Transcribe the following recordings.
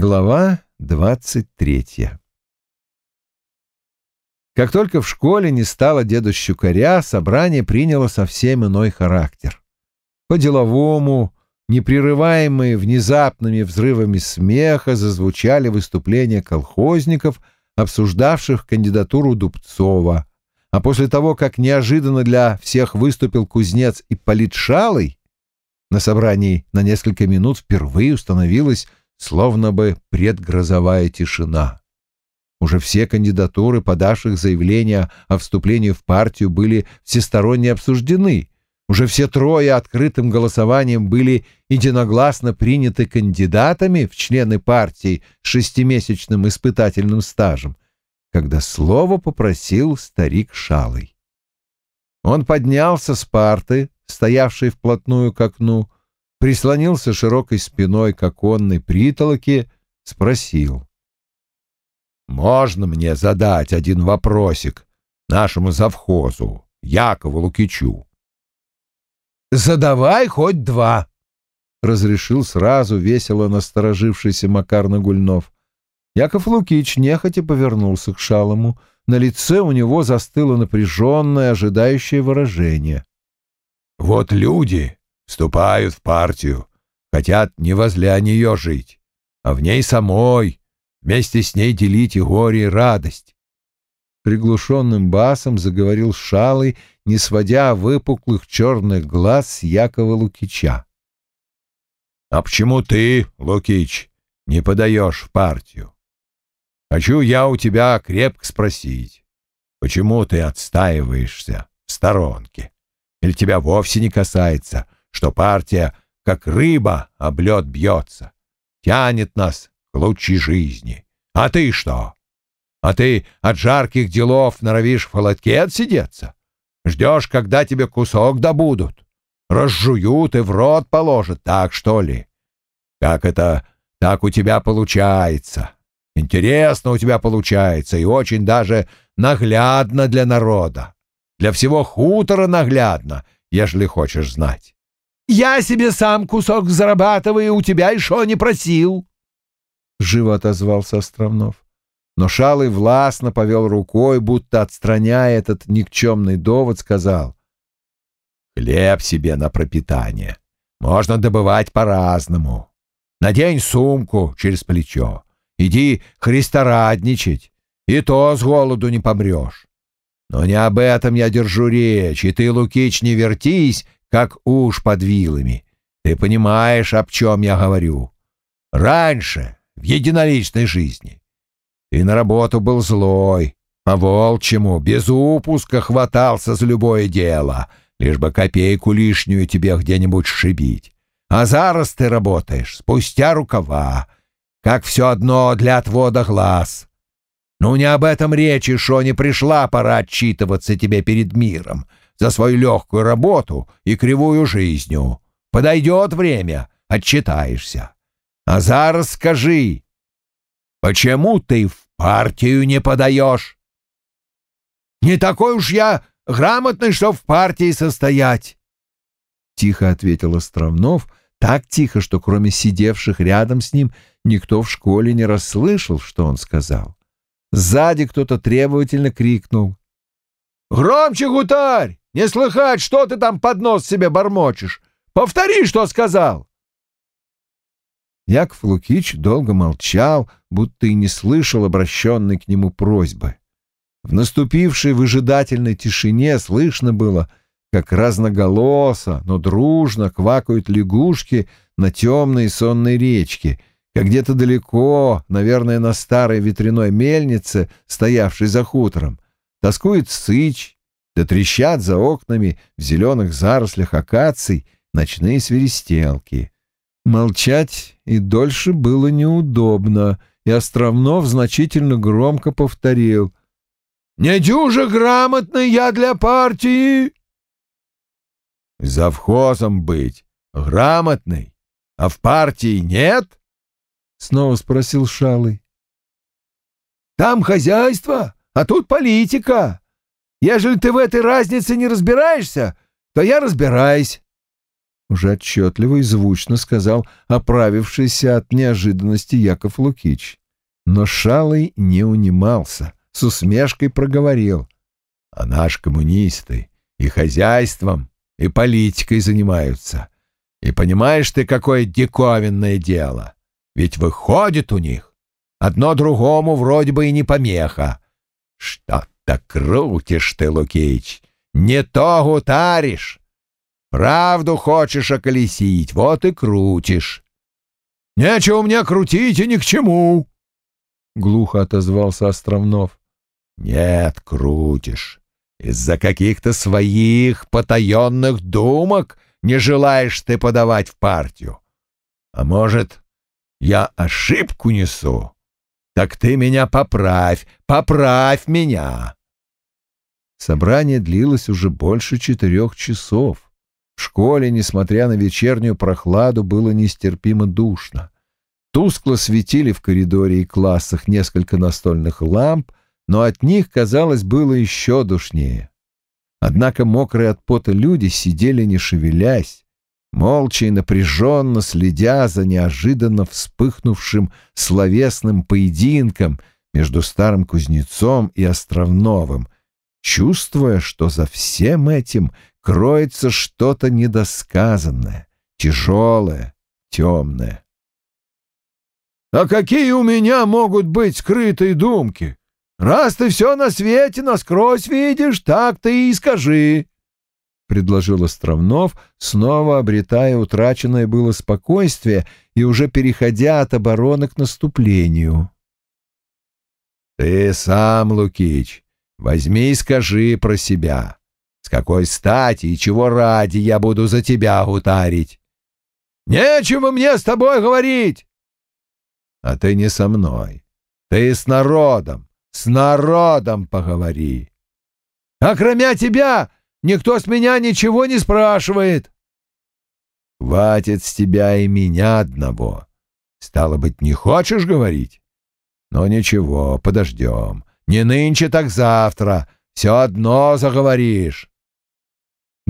Глава двадцать третья Как только в школе не стало деда Щукаря, собрание приняло совсем иной характер. По-деловому, непрерываемые внезапными взрывами смеха, зазвучали выступления колхозников, обсуждавших кандидатуру Дубцова. А после того, как неожиданно для всех выступил кузнец Ипполит Шалый, на собрании на несколько минут впервые установилась словно бы предгрозовая тишина. Уже все кандидатуры, подавших заявление о вступлении в партию, были всесторонне обсуждены. Уже все трое открытым голосованием были единогласно приняты кандидатами в члены партии с шестимесячным испытательным стажем, когда слово попросил старик Шалый. Он поднялся с парты, стоявшей вплотную к окну, прислонился широкой спиной к оконной притолоке, спросил. «Можно мне задать один вопросик нашему завхозу, Якову Лукичу?» «Задавай хоть два», — разрешил сразу весело насторожившийся Макар Нагульнов. Яков Лукич нехотя повернулся к Шалому. На лице у него застыло напряженное, ожидающее выражение. «Вот люди вступают в партию, хотят не возле нее жить, а в ней самой, вместе с ней делить и горе, и радость. Приглушенным басом заговорил Шалый, не сводя выпуклых черных глаз с Якова Лукича. «А почему ты, Лукич, не подаешь в партию? Хочу я у тебя крепко спросить, почему ты отстаиваешься в сторонке? Или тебя вовсе не касается, что партия, как рыба, об лед бьется, тянет нас к лучшей жизни. А ты что? А ты от жарких делов норовишь в холодке отсидеться? Ждешь, когда тебе кусок добудут? Разжуют и в рот положат, так что ли? Как это так у тебя получается? Интересно у тебя получается и очень даже наглядно для народа. Для всего хутора наглядно, ежели хочешь знать. Я себе сам кусок зарабатываю, у тебя еще не просил. Живо отозвался Островнов. Но Шалый властно повел рукой, будто отстраняя этот никчемный довод, сказал. «Хлеб себе на пропитание. Можно добывать по-разному. Надень сумку через плечо. Иди христорадничать, и то с голоду не помрешь. Но не об этом я держу речь, и ты, Лукич, не вертись, как уж под вилами. Ты понимаешь, об чем я говорю. Раньше, в единоличной жизни, ты на работу был злой, по-волчьему, без упуска хватался за любое дело, лишь бы копейку лишнюю тебе где-нибудь сшибить. А зараз ты работаешь спустя рукава, как все одно для отвода глаз. Ну, не об этом речи, шо не пришла пора отчитываться тебе перед миром за свою легкую работу и кривую жизнью. Подойдет время, отчитаешься. А зараз скажи, почему ты в партию не подаешь? Не такой уж я грамотный, что в партии состоять. Тихо ответил Островнов, так тихо, что кроме сидевших рядом с ним никто в школе не расслышал, что он сказал. Сзади кто-то требовательно крикнул. «Громче, гутарь! Не слыхать, что ты там под нос себе бормочешь! Повтори, что сказал!» Яков Лукич долго молчал, будто и не слышал обращенной к нему просьбы. В наступившей выжидательной тишине слышно было, как разноголосо, но дружно квакают лягушки на темной сонной речке, как где-то далеко, наверное, на старой ветряной мельнице, стоявшей за хутором, тоскует сыч, да трещат за окнами в зеленых зарослях акаций ночные свиристелки. Молчать и дольше было неудобно, и Островнов значительно громко повторил. «Не дюже грамотный я для партии!» «Завхозом быть грамотный, а в партии нет?» — снова спросил Шалый. «Там хозяйство, а тут политика. Ежели ты в этой разнице не разбираешься, то я разбираюсь. уже отчетливо и звучно сказал оправившийся от неожиданности Яков Лукич. Но Шалый не унимался, с усмешкой проговорил. «А наш коммунисты и хозяйством, и политикой занимаются. И понимаешь ты, какое диковинное дело? Ведь выходит у них. Одно другому вроде бы и не помеха. Что-то крутишь ты, Лукич, не то гутаришь. Правду хочешь околесить, вот и крутишь. Нечего мне крутить и ни к чему, — глухо отозвался Островнов. Нет, крутишь. Из-за каких-то своих потаенных думок не желаешь ты подавать в партию. А может, я ошибку несу? Так ты меня поправь, поправь меня. Собрание длилось уже больше четырех часов. В школе, несмотря на вечернюю прохладу, было нестерпимо душно. Тускло светили в коридоре и классах несколько настольных ламп, но от них, казалось, было еще душнее. Однако мокрые от пота люди сидели не шевелясь, молча и напряженно следя за неожиданно вспыхнувшим словесным поединком между старым кузнецом и Островновым, чувствуя, что за всем этим — кроется что-то недосказанное, тяжелое, темное. «А какие у меня могут быть скрытые думки? Раз ты все на свете насквозь видишь, так ты и скажи», — предложил Островнов, снова обретая утраченное было спокойствие и уже переходя от обороны к наступлению. «Ты сам, Лукич, возьми и скажи про себя. С какой стати и чего ради я буду за тебя гутарить? Нечего мне с тобой говорить. А ты не со мной. Ты с народом, с народом поговори. А кроме тебя никто с меня ничего не спрашивает. Хватит с тебя и меня одного. Стало быть, не хочешь говорить? Но ничего, подождем. Не нынче, так завтра. Все одно заговоришь.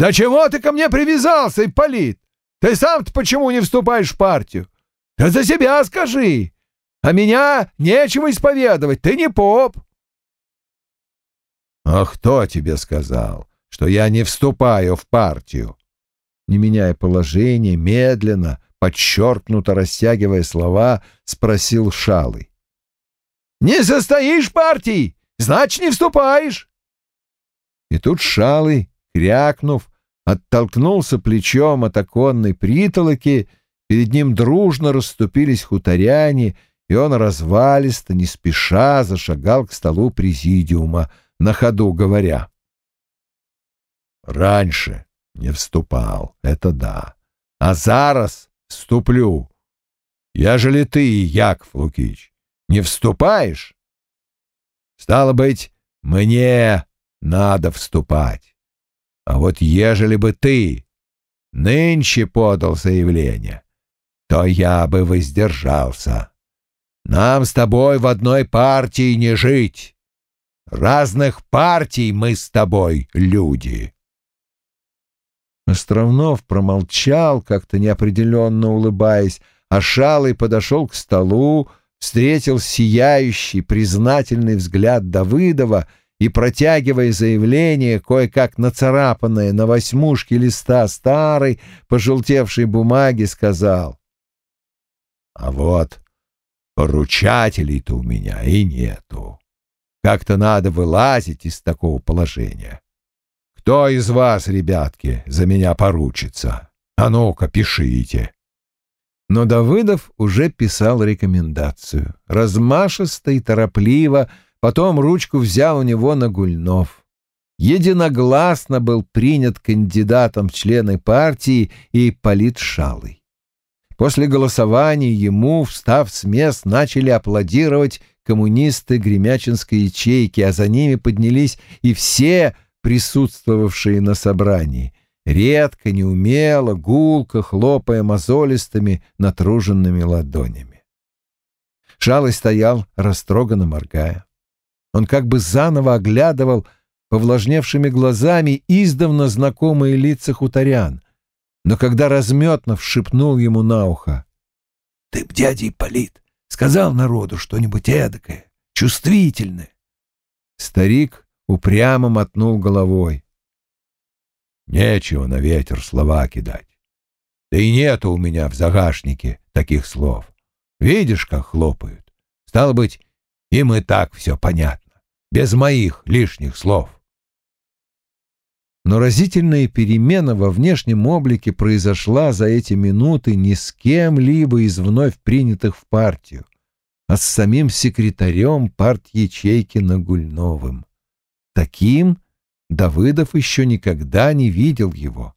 «Да чего ты ко мне привязался, Ипполит? Ты сам-то почему не вступаешь в партию? Да за себя скажи! А меня нечего исповедовать, ты не поп!» «А кто тебе сказал, что я не вступаю в партию?» Не меняя положение, медленно, подчеркнуто растягивая слова, спросил Шалый. «Не состоишь в партии, значит, не вступаешь!» И тут Шалый крякнув, оттолкнулся плечом от оконной притолоки, перед ним дружно расступились хуторяне, и он развалисто, не спеша, зашагал к столу президиума, на ходу говоря. «Раньше не вступал, это да, а зараз вступлю. Ежели ты, Яков Лукич, не вступаешь, стало быть, мне надо вступать. А вот ежели бы ты нынче подал заявление, то я бы воздержался. Нам с тобой в одной партии не жить. Разных партий мы с тобой люди. Островнов промолчал, как-то неопределенно улыбаясь, а Шалый подошел к столу, встретил сияющий, признательный взгляд Давыдова — и, протягивая заявление, кое-как нацарапанное на восьмушке листа старой, пожелтевшей бумаги, сказал, «А вот поручателей-то у меня и нету. Как-то надо вылазить из такого положения. Кто из вас, ребятки, за меня поручится? А ну-ка, пишите». Но Давыдов уже писал рекомендацию. Размашисто и торопливо — Потом ручку взял у него Нагульнов. Единогласно был принят кандидатом в члены партии и Полит Шалый. После голосования ему, встав с мест, начали аплодировать коммунисты Гремячинской ячейки, а за ними поднялись и все присутствовавшие на собрании, редко, неумело, гулко, хлопая мозолистыми, натруженными ладонями. Шалый стоял, растроганно моргая. Он как бы заново оглядывал повлажневшими глазами издавна знакомые лица хуторян. но когда Разметнов шепнул ему на ухо, «Ты б, дядя Ипполит, сказал народу что-нибудь эдакое, чувствительное». Старик упрямо мотнул головой. «Нечего на ветер слова кидать. Да и нету у меня в загашнике таких слов. Видишь, как хлопают? Стало быть, им и так все понятно, без моих лишних слов». Но разительная перемена во внешнем облике произошла за эти минуты не с кем-либо из вновь принятых в партию, а с самим секретарем парт-ячейки Нагульновым. Таким Давыдов еще никогда не видел его.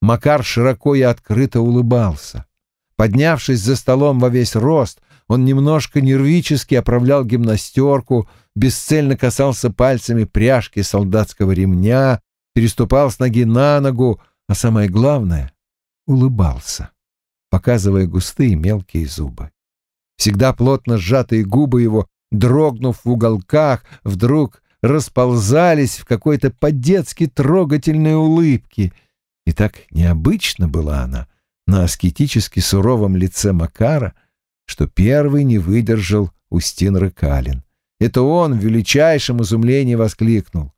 Макар широко и открыто улыбался. Поднявшись за столом во весь рост, он немножко нервически оправлял гимнастерку, бесцельно касался пальцами пряжки солдатского ремня, переступал с ноги на ногу, а самое главное — улыбался, показывая густые мелкие зубы. Всегда плотно сжатые губы его, дрогнув в уголках, вдруг расползались в какой-то по-детски трогательной улыбке. И так необычно была она на аскетически суровом лице Макара, что первый не выдержал Устин Рыкалин. Это он в величайшем изумлении воскликнул.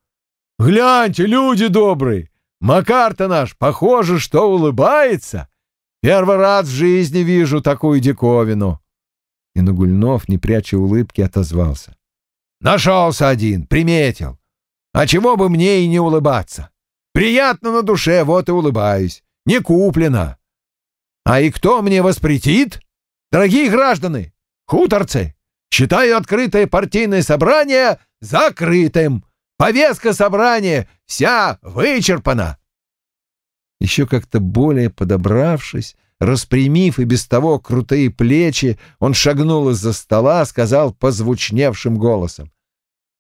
Гляньте, люди добрые, Макар-то наш, похоже, что улыбается. Первый раз в жизни вижу такую диковину. И Нагульнов, не пряча улыбки, отозвался. Нашелся один, приметил. А чего бы мне и не улыбаться? Приятно на душе, вот и улыбаюсь. Не куплено. А и кто мне воспретит? Дорогие граждане, хуторцы, считаю открытое партийное собрание закрытым. Повестка собрания вся вычерпана. Еще как-то более подобравшись, распрямив и без того крутые плечи, он шагнул из-за стола, сказал позвучневшим голосом.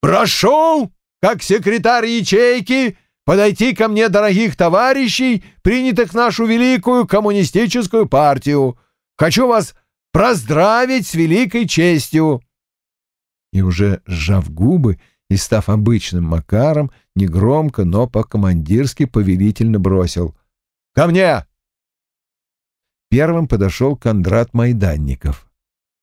«Прошу, как секретарь ячейки, подойти ко мне, дорогих товарищей, принятых нашу великую коммунистическую партию. Хочу вас поздравить с великой честью». И уже сжав губы, и, став обычным Макаром, негромко, но по-командирски повелительно бросил «Ко мне!». Первым подошел Кондрат Майданников.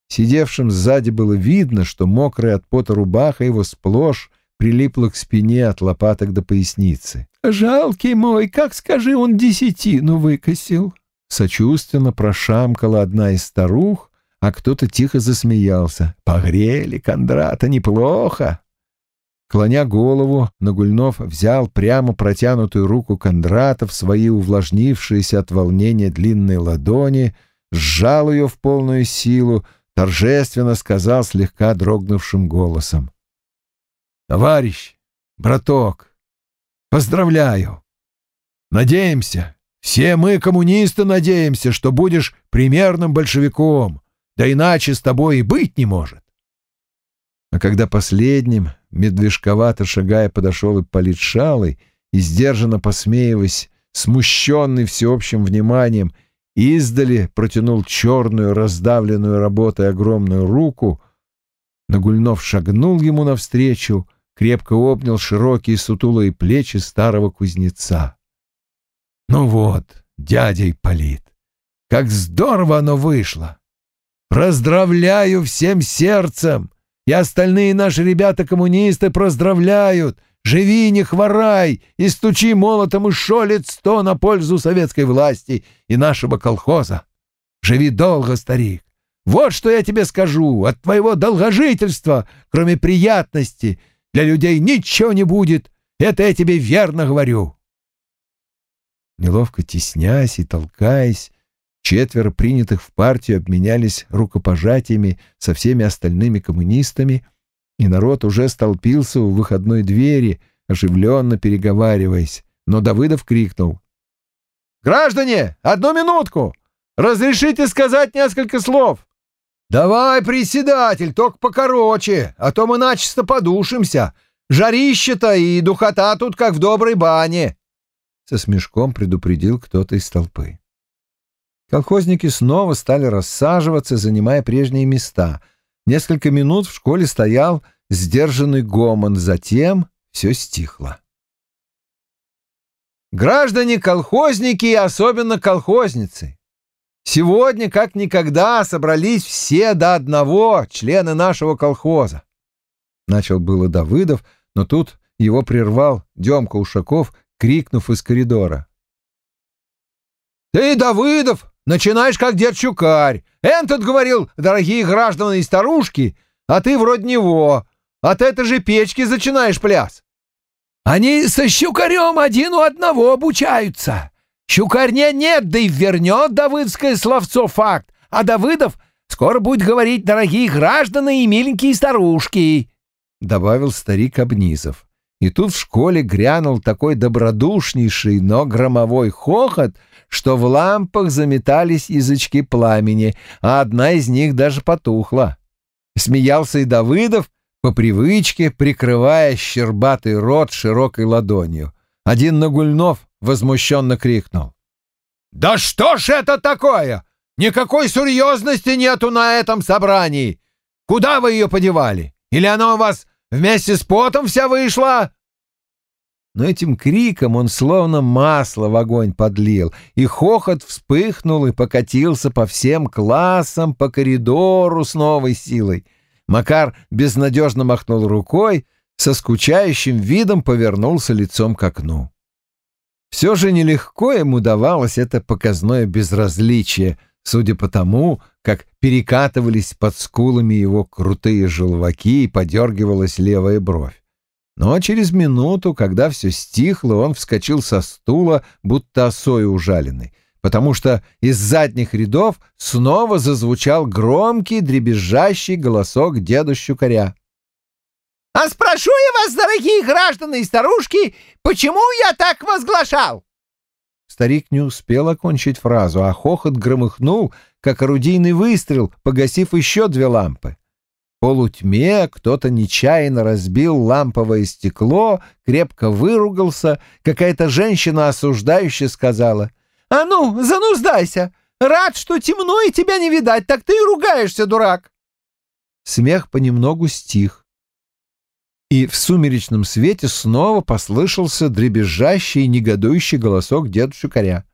Сидевшим сзади было видно, что мокрая от пота рубаха его сплошь прилипла к спине от лопаток до поясницы. «Жалкий мой, как скажи, он десятину выкосил!» Сочувственно прошамкала одна из старух, а кто-то тихо засмеялся. «Погрели Кондрата неплохо!» Клоня голову, Нагульнов взял прямо протянутую руку Кондрата в свои увлажнившиеся от волнения длинные ладони, сжал ее в полную силу, торжественно сказал слегка дрогнувшим голосом. «Товарищ, браток, поздравляю! Надеемся, все мы, коммунисты, надеемся, что будешь примерным большевиком, да иначе с тобой и быть не может. А когда последним, медвежковато шагая, подошел и политшалый, и, сдержанно посмеиваясь, смущенный всеобщим вниманием, издали протянул черную, раздавленную работой огромную руку, Нагульнов шагнул ему навстречу, крепко обнял широкие сутулые плечи старого кузнеца. «Ну вот, дядя Ипполит, как здорово оно вышло! Поздравляю всем сердцем!» И остальные наши ребята-коммунисты поздравляют. Живи, не хворай, и стучи молотом и шолец сто на пользу советской власти и нашего колхоза. Живи долго, старик. Вот что я тебе скажу. От твоего долгожительства, кроме приятности, для людей ничего не будет. Это я тебе верно говорю. Неловко теснясь и толкаясь, Четверо принятых в партию обменялись рукопожатиями со всеми остальными коммунистами, и народ уже столпился у выходной двери, оживленно переговариваясь. Но Давыдов крикнул. «Граждане, одну минутку! Разрешите сказать несколько слов!» «Давай, председатель, только покороче, а то мы начисто подушимся. Жарище-то и духота тут, как в доброй бане!» Со смешком предупредил кто-то из толпы. Колхозники снова стали рассаживаться, занимая прежние места. Несколько минут в школе стоял сдержанный гомон, затем все стихло. Граждане-колхозники и особенно колхозницы. Сегодня, как никогда, собрались все до одного члены нашего колхоза. Начал было Давыдов, но тут его прервал Демка Ушаков, крикнув из коридора. «Ты, Давыдов, начинаешь как дед Чукарь. Энтот говорил, дорогие граждане и старушки, а ты вроде него. От этой же печки начинаешь пляс». «Они со щукарем один у одного обучаются. Щукарь не нет, да и вернет давыдское словцо факт, а Давыдов скоро будет говорить «дорогие граждане и миленькие старушки», — добавил старик Обнизов. И тут в школе грянул такой добродушнейший, но громовой хохот, что в лампах заметались язычки пламени, а одна из них даже потухла. Смеялся и Давыдов, по привычке прикрывая щербатый рот широкой ладонью. Один Нагульнов возмущенно крикнул. «Да что ж это такое? Никакой серьезности нету на этом собрании! Куда вы ее подевали? Или она у вас вместе с потом вся вышла?» но этим криком он словно масло в огонь подлил, и хохот вспыхнул и покатился по всем классам, по коридору с новой силой. Макар безнадежно махнул рукой, со скучающим видом повернулся лицом к окну. Все же нелегко ему давалось это показное безразличие, судя по тому, как перекатывались под скулами его крутые желваки и подергивалась левая бровь. Но через минуту, когда все стихло, он вскочил со стула, будто осой ужаленный, потому что из задних рядов снова зазвучал громкий, дребезжащий голосок деда Щукаря. «А спрошу я вас, дорогие граждане и старушки, почему я так возглашал?» Старик не успел окончить фразу, а хохот громыхнул, как орудийный выстрел, погасив еще две лампы полутьме кто-то нечаянно разбил ламповое стекло, крепко выругался, какая-то женщина осуждающе сказала «А ну, зануздайся! Рад, что темно и тебя не видать, так ты и ругаешься, дурак!» Смех понемногу стих. И в сумеречном свете снова послышался дребезжащий и негодующий голосок дедушки Коря.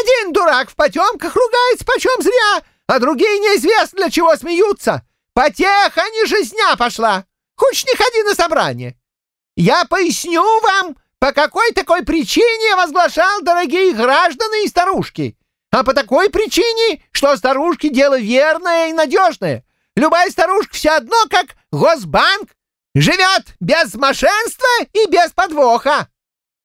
«Один дурак в потемках ругается почем зря, а другие неизвестно для чего смеются!» Потеха, не жизня пошла. Хочешь, не ходи на собрание. Я поясню вам, по какой такой причине я возглашал, дорогие граждане и старушки. А по такой причине, что старушки дело верное и надежное. Любая старушка все одно, как Госбанк, живет без мошенства и без подвоха.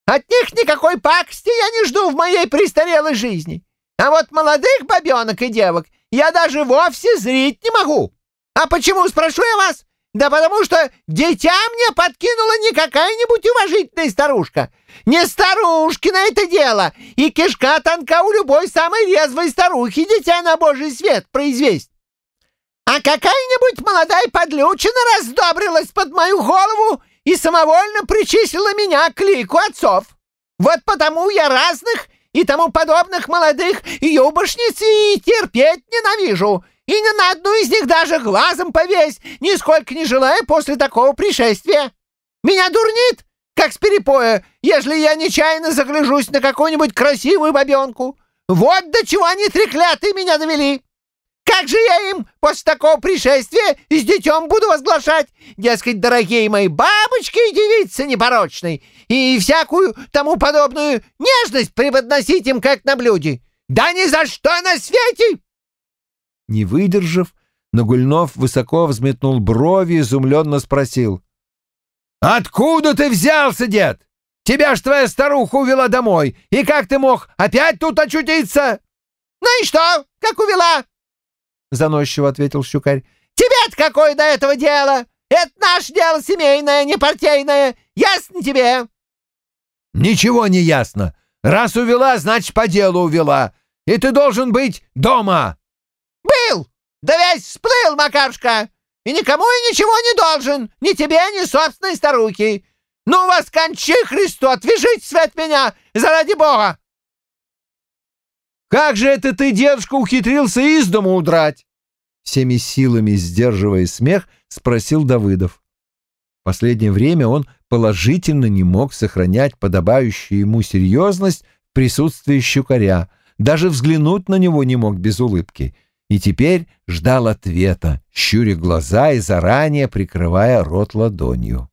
От них никакой пакости я не жду в моей престарелой жизни. А вот молодых бабенок и девок я даже вовсе зрить не могу. А почему, спрошу я вас? Да потому что дитя мне подкинула не какая-нибудь уважительная старушка. Не старушки на это дело. И кишка тонка у любой самой резвой старухи дитя на божий свет произвесть. А какая-нибудь молодая подлючина раздобрилась под мою голову и самовольно причислила меня к лику отцов. Вот потому я разных и тому подобных молодых юбошниц и терпеть ненавижу, и ни на одну из них даже глазом повесь, нисколько не желая после такого пришествия. Меня дурнит, как с перепоя, ежели я нечаянно загляжусь на какую-нибудь красивую бабенку. Вот до чего они треклятые меня довели. Как же я им после такого пришествия с детем буду возглашать, дескать, дорогие мои бабочки и девицы непорочной, и всякую тому подобную нежность преподносить им как на блюде? Да ни за что на свете!» Не выдержав, Нагульнов высоко взметнул брови и изумленно спросил. «Откуда ты взялся, дед? Тебя ж твоя старуха увела домой, и как ты мог опять тут очутиться?» «Ну и что, как увела?» — заносчиво ответил щукарь. «Тебе-то какое до этого дело? Это наше дело семейное, не партийное. Ясно тебе?» «Ничего не ясно. Раз увела, значит, по делу увела. И ты должен быть дома!» «Был! Да весь всплыл, Макарушка! И никому и ничего не должен, ни тебе, ни собственной старухи! Ну вас, кончи, Христу, отвяжитесь от меня, заради Бога!» «Как же это ты, дедушка, ухитрился из дома удрать?» Всеми силами сдерживая смех, спросил Давыдов. последнее время он положительно не мог сохранять подобающую ему серьезность в присутствии щукаря, даже взглянуть на него не мог без улыбки, и теперь ждал ответа, щуря глаза и заранее прикрывая рот ладонью.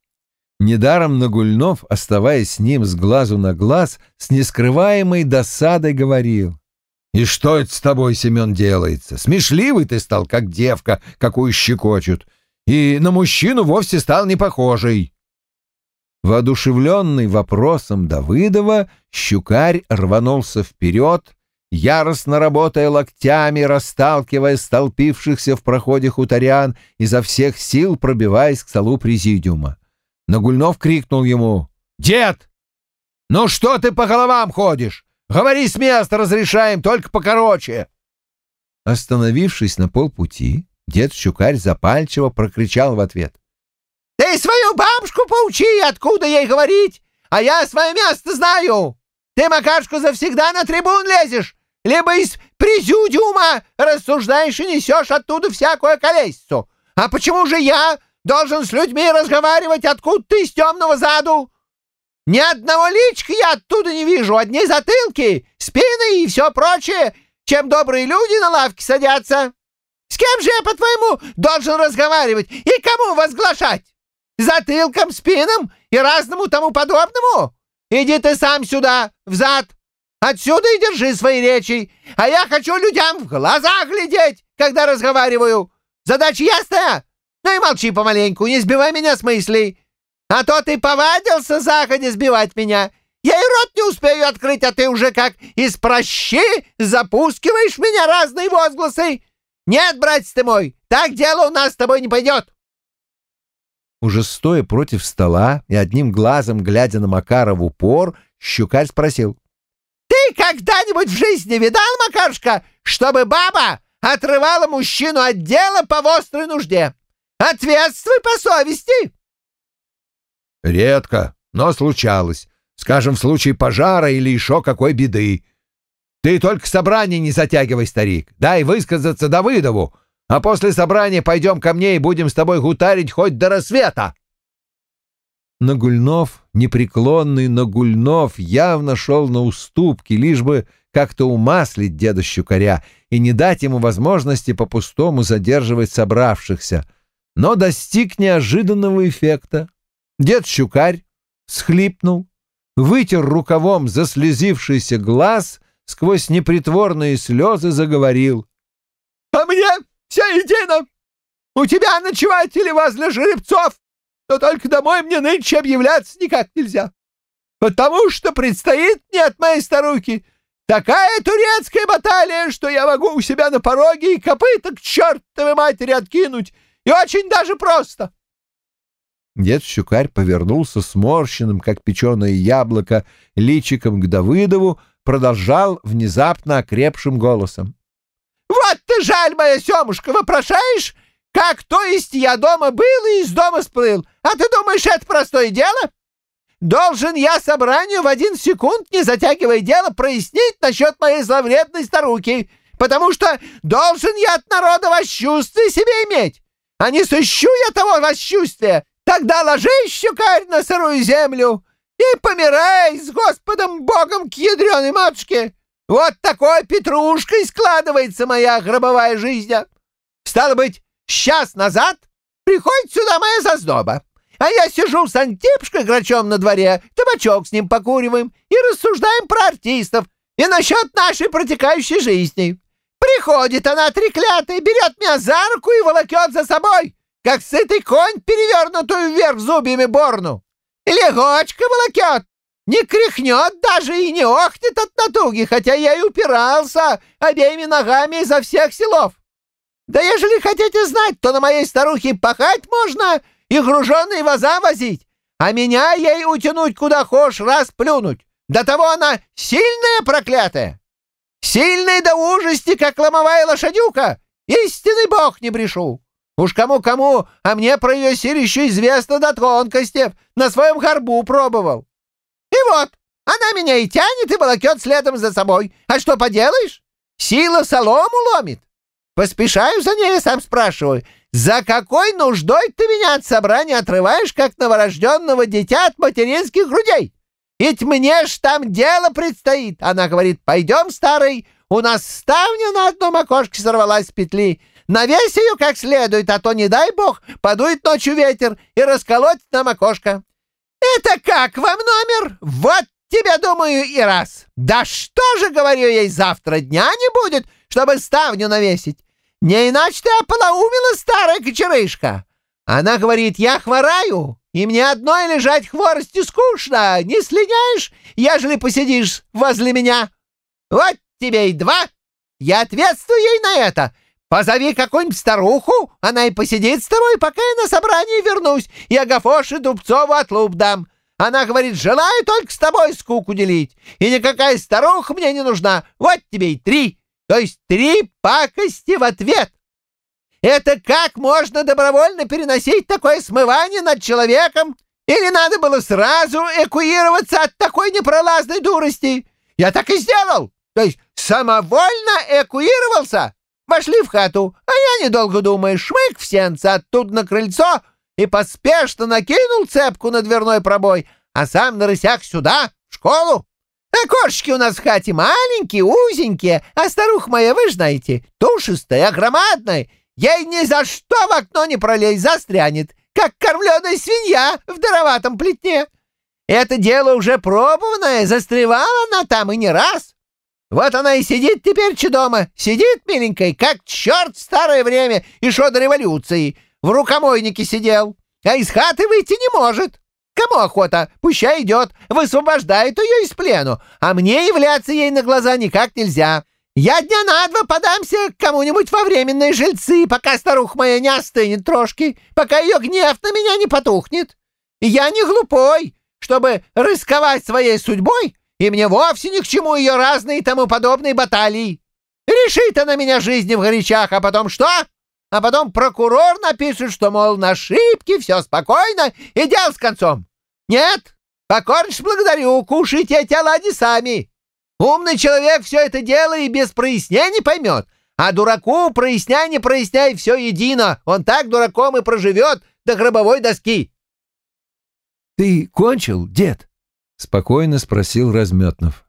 Недаром Нагульнов, оставаясь с ним с глазу на глаз, с нескрываемой досадой говорил. «И что это с тобой, Семен, делается? Смешливый ты стал, как девка, какую щекочут, и на мужчину вовсе стал не похожий». Воодушевленный вопросом Давыдова, щукарь рванулся вперед, яростно работая локтями, расталкивая столпившихся в проходе хуторян, изо всех сил пробиваясь к столу президиума. Нагульнов крикнул ему. «Дед! Ну что ты по головам ходишь? Говори с места, разрешаем, только покороче!» Остановившись на полпути, дед Щукарь запальчиво прокричал в ответ. «Ты свою бабушку поучи, откуда ей говорить, а я свое место знаю! Ты, Макашку, завсегда на трибун лезешь, либо из президиума рассуждаешь и несешь оттуда всякую колесицу. А почему же я Должен с людьми разговаривать откуда-то из темного заду. Ни одного личка я оттуда не вижу, одни затылки, спины и все прочее, чем добрые люди на лавке садятся. С кем же я, по-твоему, должен разговаривать и кому возглашать? Затылком, спинам и разному тому подобному? Иди ты сам сюда, в зад. Отсюда и держи свои речи. А я хочу людям в глаза глядеть, когда разговариваю. Задача ясная? Ну и молчи помаленьку, не сбивай меня с мыслей. А то ты повадился заходе сбивать меня. Я и рот не успею открыть, а ты уже как из прощи запускиваешь меня разные возгласы. Нет, братец ты мой, так дело у нас с тобой не пойдет. Уже стоя против стола и одним глазом глядя на Макара в упор, Щукарь спросил. «Ты когда-нибудь в жизни видал, Макарушка, чтобы баба отрывала мужчину от дела по острой нужде?» Ответствуй по совести!» «Редко, но случалось. Скажем, в случае пожара или еще какой беды. Ты только собрание не затягивай, старик. Дай высказаться Давыдову, а после собрания пойдем ко мне и будем с тобой гутарить хоть до рассвета». Нагульнов, непреклонный Нагульнов, явно шел на уступки, лишь бы как-то умаслить деда Щукаря и не дать ему возможности по-пустому задерживать собравшихся — но достиг неожиданного эффекта. Дед Щукарь схлипнул, вытер рукавом заслезившийся глаз, сквозь непритворные слезы заговорил. — А мне все едино! У тебя ночевать или возле жеребцов, но только домой мне нынче объявляться никак нельзя, потому что предстоит мне от моей старухи такая турецкая баталия, что я могу у себя на пороге и копыта к чертовой матери откинуть, и очень даже просто. Дед Щукарь повернулся сморщенным, как печеное яблоко, личиком к Давыдову, продолжал внезапно окрепшим голосом. «Вот ты жаль, моя Семушка, вопрошаешь, как то есть я дома был и из дома сплыл, а ты думаешь, это простое дело? Должен я собранию в один секунд, не затягивая дело, прояснить насчет моей зловредной старухи, потому что должен я от народа восчувствие себе иметь а не сыщу я того восчувствия, тогда ложись, щукарь, на сырую землю и помирай с Господом Богом к ядреной матушке. Вот такой петрушкой складывается моя гробовая жизнь. Стало быть, час назад приходит сюда моя заздоба, а я сижу с Антипшкой Грачом на дворе, табачок с ним покуриваем и рассуждаем про артистов и насчет нашей протекающей жизни. Приходит она треклятая, берет меня за руку и волокет за собой, как сытый конь, перевернутую вверх зубьями борну. Легочка волокет, не кряхнет даже и не охнет от натуги, хотя я и упирался обеими ногами изо всех силов. Да ежели хотите знать, то на моей старухе пахать можно и груженные ваза возить, а меня ей утянуть куда хошь, раз плюнуть. До того она сильная проклятая. Сильный до ужасти, как ломовая лошадюка! Истинный бог не брешу! Уж кому-кому, а мне про ее силищу известно до тонкостей, на своем горбу пробовал. И вот, она меня и тянет, и волокет следом за собой. А что поделаешь? Сила солому ломит. Поспешаю за ней, сам спрашиваю. За какой нуждой ты меня от собрания отрываешь, как новорожденного дитя от материнских грудей? Ведь мне ж там дело предстоит. Она говорит, пойдем, старый, у нас ставня на одном окошке сорвалась с петли. Навесь ее как следует, а то, не дай бог, подует ночью ветер и расколотит нам окошко. Это как вам номер? Вот тебе, думаю, и раз. Да что же, говорю ей, завтра дня не будет, чтобы ставню навесить. Не иначе ты ополоумила, старая кочерышка. Она говорит, я хвораю, и мне одной лежать хворости скучно. Не слиняешь, ежели посидишь возле меня? Вот тебе и два. Я ответствую ей на это. Позови какую-нибудь старуху, она и посидит с тобой, пока я на собрании вернусь, и Агафоше Дубцову отлуп дам. Она говорит, желаю только с тобой скуку делить, и никакая старуха мне не нужна. Вот тебе и три, то есть три пакости в ответ. Это как можно добровольно переносить такое смывание над человеком? Или надо было сразу экуироваться от такой непролазной дурости? Я так и сделал, то есть самовольно экуировался. Вошли в хату, а я, недолго думая, шмык в сенце, оттуда на крыльцо и поспешно накинул цепку на дверной пробой, а сам на рысях сюда, в школу. Окошечки у нас в хате маленькие, узенькие, а старуха моя, вы знаете, тушистая, громадная. Ей ни за что в окно не пролезть, застрянет, как кормленая свинья в дароватом плетне. Это дело уже пробованное, застревала она там и не раз. Вот она и сидит теперь дома, сидит, миленькой, как черт в старое время и шо до революции. В рукомойнике сидел, а из хаты выйти не может. Кому охота? Пущай идет, высвобождает ее из плену, а мне являться ей на глаза никак нельзя. Я дня на два подамся к кому-нибудь во временные жильцы, пока старуха моя не остынет трошки, пока ее гнев на меня не потухнет. Я не глупой, чтобы рисковать своей судьбой и мне вовсе ни к чему ее разные тому подобные баталии. Решит она меня жизни в горячах, а потом что? А потом прокурор напишет, что, мол, на ошибке, все спокойно, и дело с концом. Нет, покорнейше благодарю, кушайте эти оладьи сами. Умный человек все это дело и без прояснений поймет, а дураку проясняй, не проясняй, все едино, он так дураком и проживет до гробовой доски. — Ты кончил, дед? — спокойно спросил Разметнов.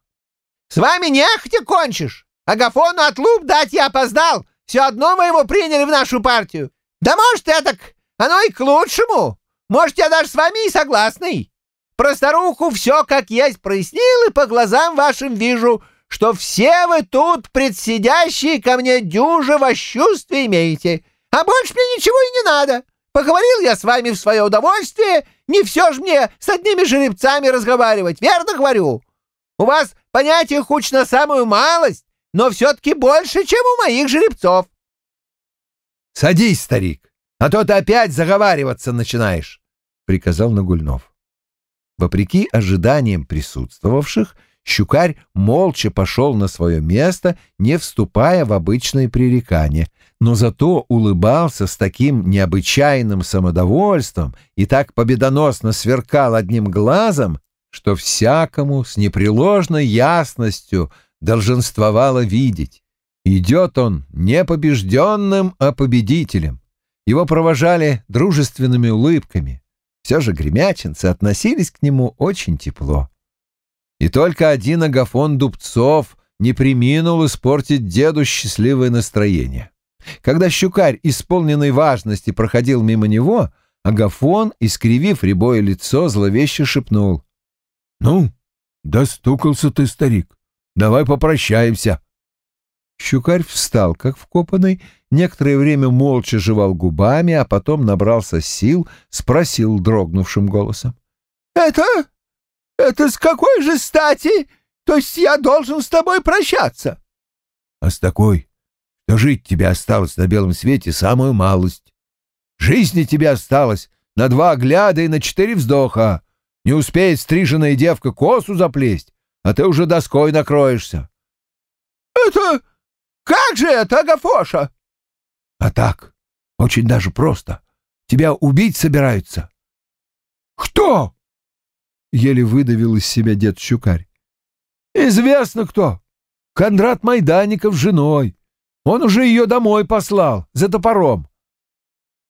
«С вами нехотя кончишь. Агафону отлуп дать я опоздал. Все одно мы его приняли в нашу партию. Да может, так оно и к лучшему. Может, я даже с вами и согласный. Про старуху все как есть прояснил, и по глазам вашим вижу, что все вы тут, предсидящие, ко мне дюже во чувстве имеете. А больше мне ничего и не надо. Поговорил я с вами в свое удовольствие, не все ж мне с одними жеребцами разговаривать, верно говорю? У вас понятие хуч на самую малость, но все-таки больше, чем у моих жеребцов. — Садись, старик, а то ты опять заговариваться начинаешь, — приказал Нагульнов. Вопреки ожиданиям присутствовавших, Щукарь молча пошел на свое место, не вступая в обычное пререкание, но зато улыбался с таким необычайным самодовольством и так победоносно сверкал одним глазом, что всякому с непреложной ясностью долженствовало видеть. Идет он не побежденным, а победителем. Его провожали дружественными улыбками. Все же гремячинцы относились к нему очень тепло. И только один Агафон Дубцов не приминул испортить деду счастливое настроение. Когда щукарь, исполненный важности, проходил мимо него, Агафон, искривив рябое лицо, зловеще шепнул. — Ну, достукался ты, старик. Давай попрощаемся. Щукарь встал, как вкопанный, некоторое время молча жевал губами, а потом набрался сил, спросил дрогнувшим голосом. — Это это с какой же стати? То есть я должен с тобой прощаться? А с такой, что жить тебе осталось на белом свете самую малость. Жизни тебе осталось на два гляда и на четыре вздоха. Не успеет стриженная девка косу заплесть, а ты уже доской накроешься. Это... Как же это, Агафоша? А так, очень даже просто. Тебя убить собираются. Кто? Еле выдавил из себя дед Щукарь. «Известно кто. Кондрат Майдаников с женой. Он уже ее домой послал, за топором».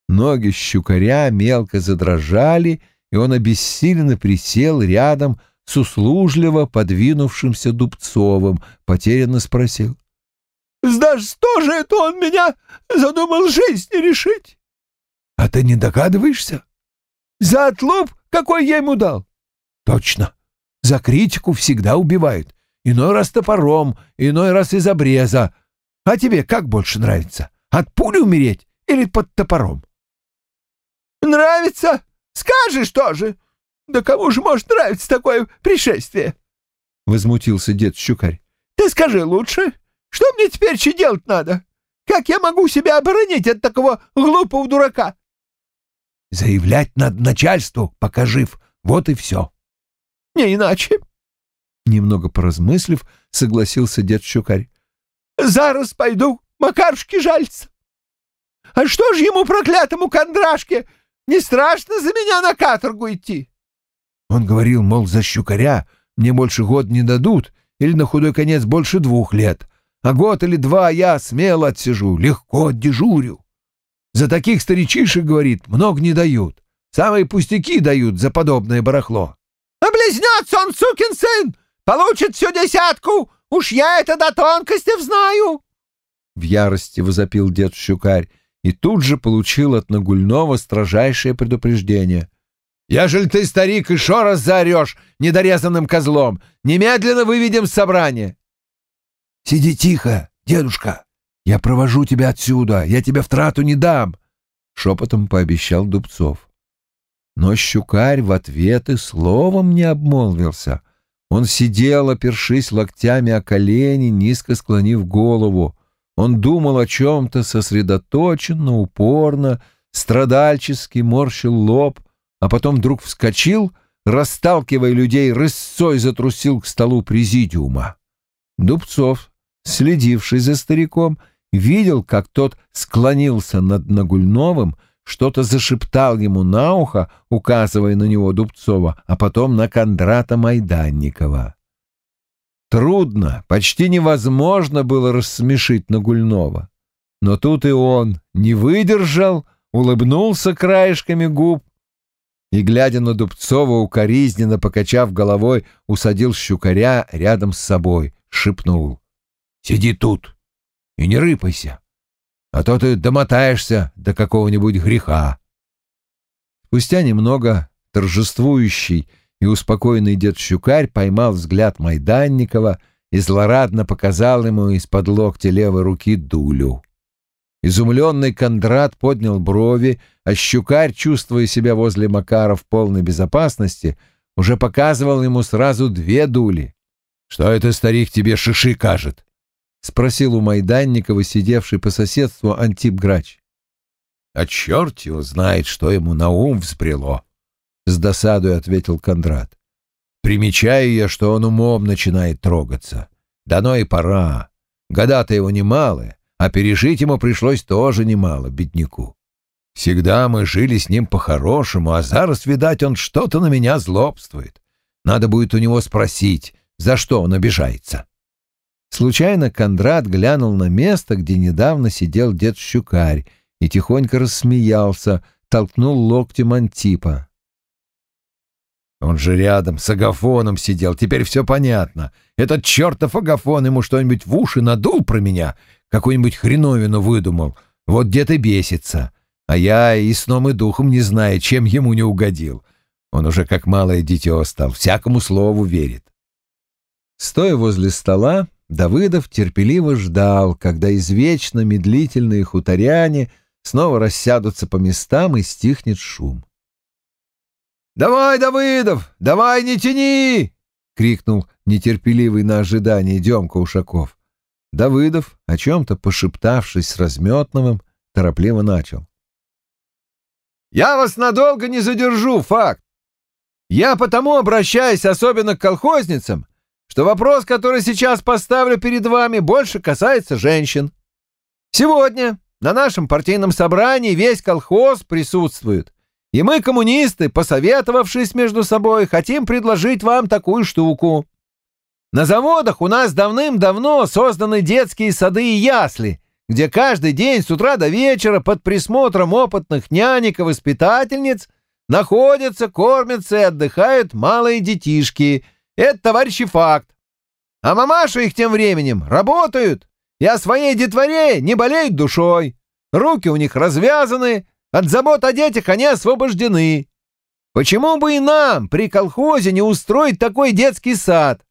Ноги щукаря мелко задрожали, и он обессиленно присел рядом с услужливо подвинувшимся Дубцовым, потерянно спросил. «За что же это он меня задумал жизнь решить?» «А ты не догадываешься?» «За отлуп, какой я ему дал?» «Точно. За критику всегда убивают. Иной раз топором, иной раз из обреза. А тебе как больше нравится? От пули умереть или под топором?» «Нравится? Скажешь тоже. Да кому же может нравиться такое пришествие?» — возмутился дед Щукарь. «Ты скажи лучше, что мне теперь че делать надо? Как я могу себя оборонить от такого глупого дурака?» «Заявлять надо начальству, пока жив. Вот и все». «Не иначе». Немного поразмыслив, согласился дед Щукарь. «Зараз пойду, Макарушке жальца. А что ж ему, проклятому кондрашке, не страшно за меня на каторгу идти?» Он говорил, мол, за щукаря мне больше год не дадут, или на худой конец больше двух лет, а год или два я смело отсижу, легко отдежурю. За таких старичишек, говорит, много не дают. Самые пустяки дают за подобное барахло. — близнец он, сукин сын! Получит всю десятку! Уж я это до тонкости знаю! В ярости возопил дед Щукарь и тут же получил от Нагульного строжайшее предупреждение. Ежели ты, старик, еще раз заорешь недорезанным козлом, немедленно выведем с собрания. — Сиди тихо, дедушка. Я провожу тебя отсюда, я тебя в трату не дам, — шепотом пообещал Дубцов. Но щукарь в ответ и словом не обмолвился. Он сидел, опершись локтями о колени, низко склонив голову. Он думал о чем-то сосредоточенно, упорно, страдальчески морщил лоб, а потом вдруг вскочил, расталкивая людей, рысцой затрусил к столу президиума. Дубцов, следивший за стариком, видел, как тот склонился над Нагульновым, что-то зашептал ему на ухо, указывая на него Дубцова, а потом на Кондрата Майданникова. Трудно, почти невозможно было рассмешить Нагульнова. Но тут и он не выдержал, улыбнулся краешками губ и, глядя на Дубцова, укоризненно покачав головой, усадил щукаря рядом с собой, шепнул. «Сиди тут и не рыпайся, а то ты домотаешься до какого-нибудь греха». Спустя немного торжествующий и успокоенный дед Щукарь поймал взгляд Майданникова и злорадно показал ему из-под локтя левой руки дулю. Изумленный Кондрат поднял брови, а щукарь, чувствуя себя возле Макара в полной безопасности, уже показывал ему сразу две дули. — Что это старик тебе шиши кажет? — спросил у Майданникова, сидевший по соседству Антип Грач. — А черт его знает, что ему на ум взбрело, — с досадой ответил Кондрат. — Примечаю я, что он умом начинает трогаться. Дано и пора. Года-то его немалые а пережить ему пришлось тоже немало, бедняку. Всегда мы жили с ним по-хорошему, а зараз, видать, он что-то на меня злобствует. Надо будет у него спросить, за что он обижается. Случайно Кондрат глянул на место, где недавно сидел дед Щукарь, и тихонько рассмеялся, толкнул локтем Антипа. Он же рядом с Агафоном сидел, теперь все понятно. Этот чертов Агафон ему что-нибудь в уши надул про меня, какую-нибудь хреновину выдумал. Вот где-то бесится. А я и сном, и духом не знаю, чем ему не угодил. Он уже как малое дитё стал, всякому слову верит. Стоя возле стола, Давыдов терпеливо ждал, когда извечно медлительные хуторяне снова рассядутся по местам и стихнет шум. «Давай, Давыдов, давай, не тяни!» — крикнул нетерпеливый на ожидание Демка Ушаков. Давыдов, о чем-то пошептавшись с Разметновым, торопливо начал. «Я вас надолго не задержу, факт. Я потому обращаюсь особенно к колхозницам, что вопрос, который сейчас поставлю перед вами, больше касается женщин. Сегодня на нашем партийном собрании весь колхоз присутствует, и мы, коммунисты, посоветовавшись между собой, хотим предложить вам такую штуку. На заводах у нас давным-давно созданы детские сады и ясли, где каждый день с утра до вечера под присмотром опытных нянек и воспитательниц находятся, кормятся и отдыхают малые детишки. Это, товарищи, факт. А мамаши их тем временем работают и о своей детворе не болеют душой. Руки у них развязаны, от забот о детях они освобождены. Почему бы и нам при колхозе не устроить такой детский сад?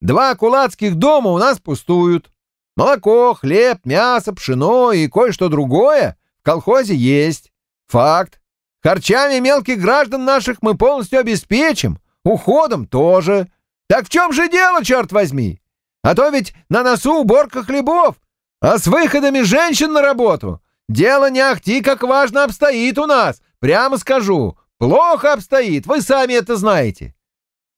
Два кулацких дома у нас пустуют. Молоко, хлеб, мясо, пшено и кое-что другое в колхозе есть. Факт. Харчами мелких граждан наших мы полностью обеспечим. Уходом тоже. Так в чем же дело, черт возьми? А то ведь на носу уборка хлебов, а с выходами женщин на работу. Дело не ахти, как важно обстоит у нас. Прямо скажу, плохо обстоит, вы сами это знаете.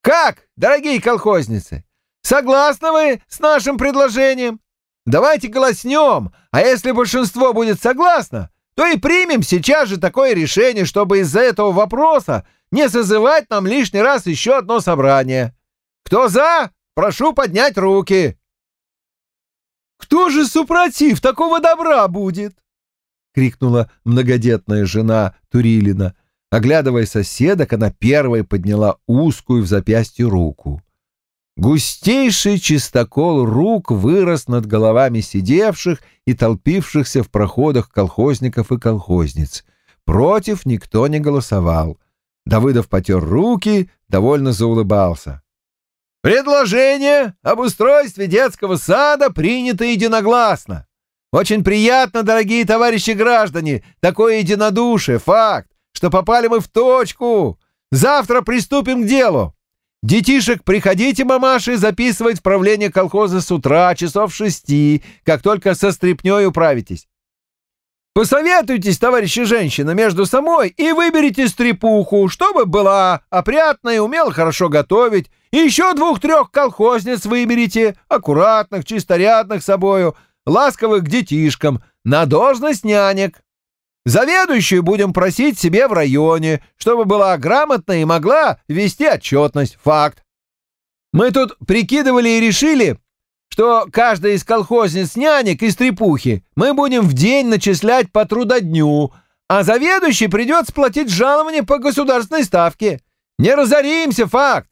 Как, дорогие колхозницы, согласны вы с нашим предложением? Давайте голоснем, а если большинство будет согласно, то и примем сейчас же такое решение, чтобы из-за этого вопроса не созывать нам лишний раз еще одно собрание. Кто за, прошу поднять руки. «Кто же супротив такого добра будет?» — крикнула многодетная жена Турилина. Оглядывая соседок, она первой подняла узкую в запястье руку. Густейший чистокол рук вырос над головами сидевших и толпившихся в проходах колхозников и колхозниц. Против никто не голосовал. Давыдов потер руки, довольно заулыбался. «Предложение об устройстве детского сада принято единогласно. Очень приятно, дорогие товарищи граждане, такое единодушие, факт, что попали мы в точку. Завтра приступим к делу. Детишек приходите, мамаши, записывать в правление колхоза с утра, часов шести, как только со стряпнёй управитесь. Посоветуйтесь, товарищи женщины, между собой и выберите стрепуху, чтобы была опрятная и умела хорошо готовить. И еще двух-трех колхозниц выберите, аккуратных, чисторядных собою, ласковых к детишкам, на должность нянек. Заведующую будем просить себе в районе, чтобы была грамотна и могла вести отчетность. Факт. Мы тут прикидывали и решили, что каждая из колхозниц нянек и стрепухи мы будем в день начислять по трудодню, а заведующий придет сплатить жалование по государственной ставке. Не разоримся, факт.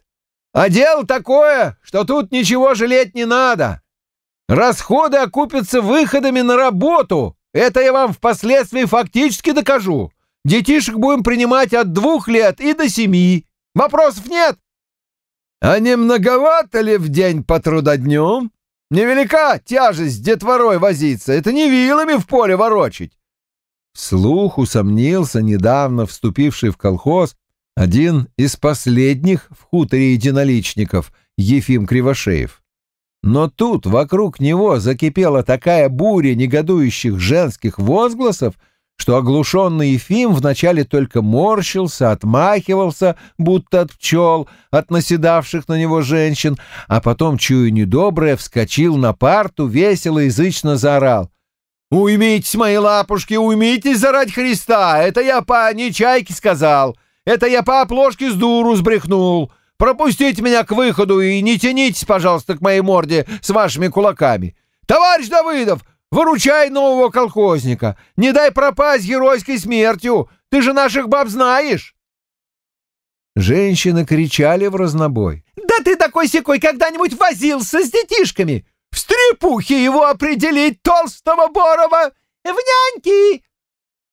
А дело такое, что тут ничего жалеть не надо. Расходы окупятся выходами на работу, это я вам впоследствии фактически докажу. Детишек будем принимать от двух лет и до семи. Вопросов нет. А не многовато ли в день по трудодню? Невелика тяжесть с детворой возиться. Это не вилами в поле ворочить. Слух усомнился недавно вступивший в колхоз один из последних в хуторе единоличников Ефим Кривошеев. Но тут вокруг него закипела такая буря негодующих женских возгласов, что оглушенный Ефим вначале только морщился, отмахивался, будто от пчел, от наседавших на него женщин, а потом, чуя недоброе, вскочил на парту, весело язычно заорал. «Уймитесь, мои лапушки, уймитесь зарать Христа! Это я по нечайке сказал! Это я по оплошке с дуру сбрехнул! Пропустите меня к выходу и не тянитесь, пожалуйста, к моей морде с вашими кулаками. Товарищ Давыдов, выручай нового колхозника. Не дай пропасть геройской смертью. Ты же наших баб знаешь. Женщины кричали в разнобой. «Да ты такой секой когда-нибудь возился с детишками! В стрепухе его определить толстого Борова! В няньки!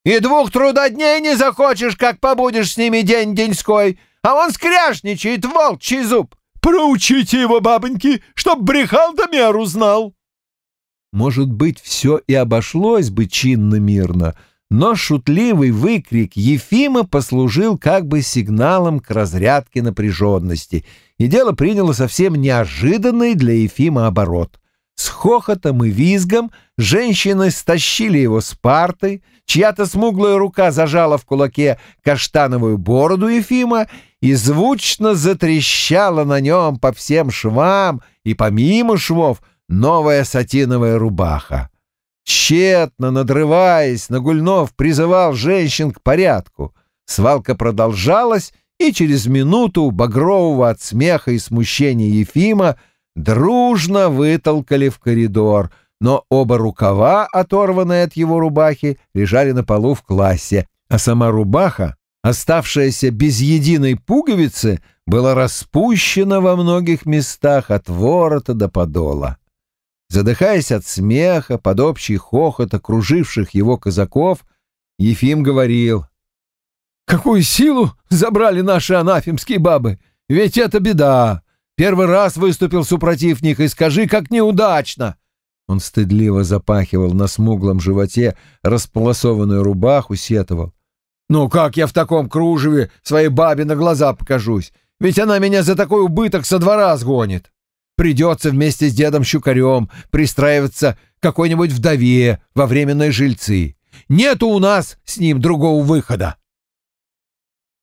И двух трудодней не захочешь, как побудешь с ними день-деньской! а он скряжничает, волчий зуб. Проучите его, бабоньки, чтоб брехал да меру знал. Может быть, все и обошлось бы чинно-мирно, но шутливый выкрик Ефима послужил как бы сигналом к разрядке напряженности, и дело приняло совсем неожиданный для Ефима оборот. С хохотом и визгом женщины стащили его с парты, чья-то смуглая рука зажала в кулаке каштановую бороду Ефима и звучно затрещала на нем по всем швам и помимо швов новая сатиновая рубаха. Тщетно надрываясь, Нагульнов призывал женщин к порядку. Свалка продолжалась, и через минуту багрового от смеха и смущения Ефима дружно вытолкали в коридор — но оба рукава, оторванные от его рубахи, лежали на полу в классе, а сама рубаха, оставшаяся без единой пуговицы, была распущена во многих местах от ворота до подола. Задыхаясь от смеха, под общий хохот окруживших его казаков, Ефим говорил, «Какую силу забрали наши анафемские бабы! Ведь это беда! Первый раз выступил супротив них, и скажи, как неудачно!» Он стыдливо запахивал на смуглом животе располосованную рубаху, сетовал. «Ну как я в таком кружеве своей бабе на глаза покажусь? Ведь она меня за такой убыток со двора сгонит. Придется вместе с дедом Щукарем пристраиваться какой-нибудь вдове во временной жильцы. Нету у нас с ним другого выхода».